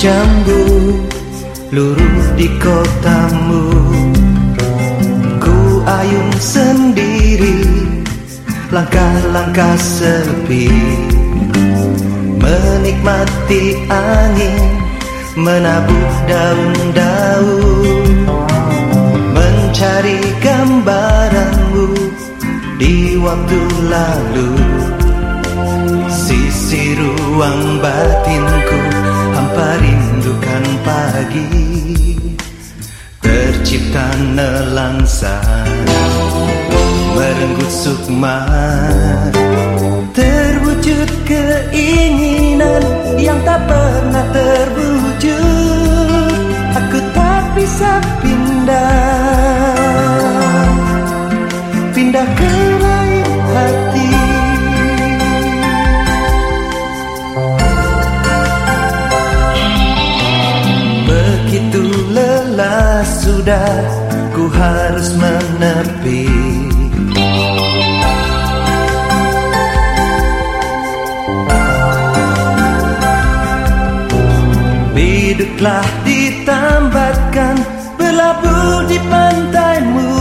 jambu luruh di kotamu. Ku ayun sendiri Langkah-langkah sepi. Menikmati angin Menabuh daun-daun. Mencari gambaranmu Di waktu lalu. Sisi ruang batinku rindukan pagi Tercipta nelangsa Merenggut sukma. Terwujud keinginan Yang tak pernah terwujud sudah Ku harus menepi. Biduklah ditambatkan Berlabuh di pantaimu